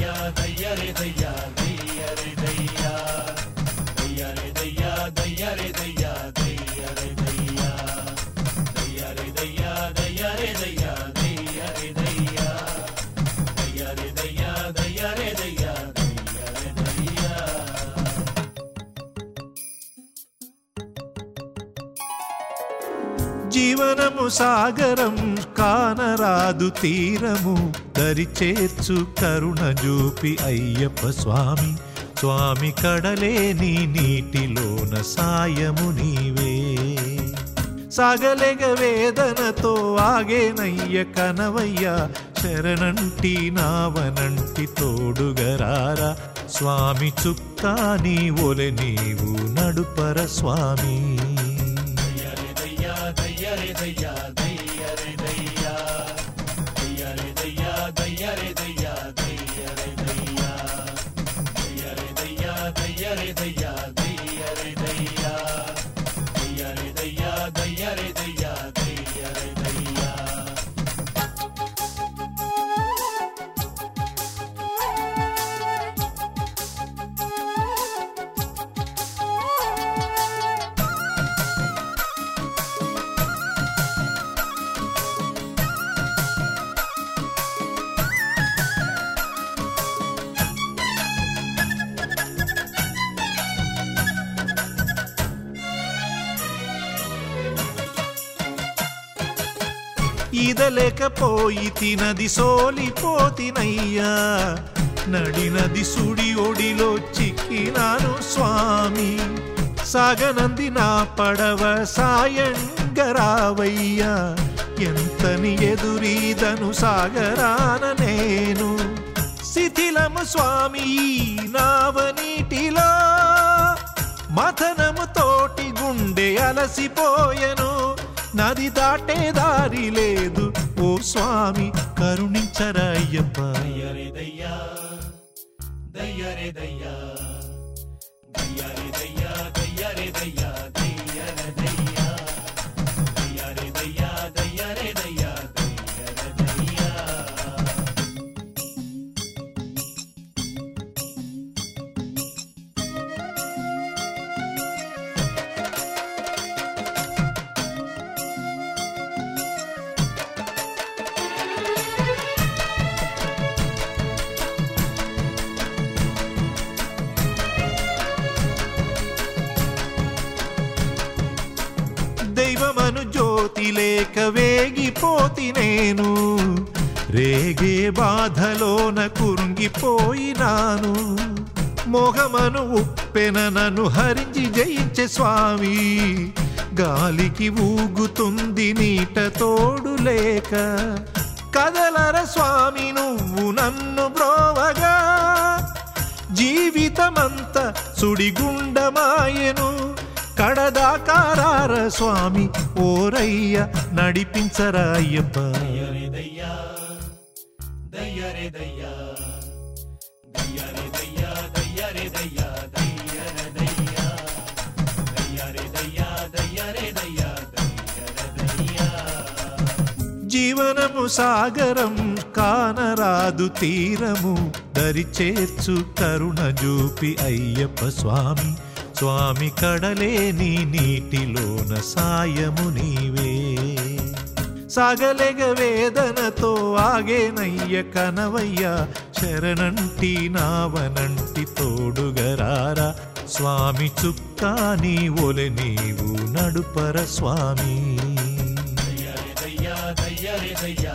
தையா தையரி தையா தையரி தையா జీవనము సాగరం కానరాదు తీరము దరిచేర్చు కరుణ జూపి అయ్యప్ప స్వామి. స్వామి కడలేని నీటిలోన సాయము నీవే. సాగలేగ వేదనతో ఆగేనయ్య కనవయ్య శరణంటి నావనంటి తోడుగరారా. స్వామి చుక్కా నీ ఒలె నీవు నడుపర స్వామి. అరేవయ్యా ఈదలేకపోయి తినది సోలిపోతినయ్యా. నడినది సుడి ఒడిలో చిక్కినాను స్వామి. సాగనంది నా పడవ సాయంగరావయ్యా. ఎంతని ఎదురీదను సాగరాన నేను. శిథిలము స్వామి నావనీటిలో. మథనము తోటి గుండె అలసిపోయెను. నది దాటే దారి లేదు. ఓ స్వామి కరుణించరయ్యప్ప. దయ్యరే దయ్యా దయ్యరే దయ్యా దయ్యరే దయ్యా దైవమను లేక వేగిపోతి నేను. రేగే బాధలోన కురుంగిపోయినాను మోహమను ఉప్పెన నన్ను హరించి జయించే స్వామి. గాలికి ఊగుతుంది నీట తోడు లేక. కదలర స్వామి నువ్వు నన్ను బ్రోవగా. జీవితమంత సుడిగుండమాయను. కడదాకారార స్వామి ఓరయ్య నడిపించరాయ్యప్ప జీవనము సాగరం కానరాదు తీరము దరిచేర్చు కరుణ జూపి అయ్యప్ప స్వామి. స్వామి కడలే నీ నీటిలోన సాయము నీవే. సాగలేగ వేదనతో ఆగేనయ్య కనవయ్య శరణంటి నావనంటి తోడుగరారా. స్వామి చుక్కా నీ ఒలె నీవు నడుపర స్వామి. దయ్యా దయ్యా దయ్యరే దయ్యా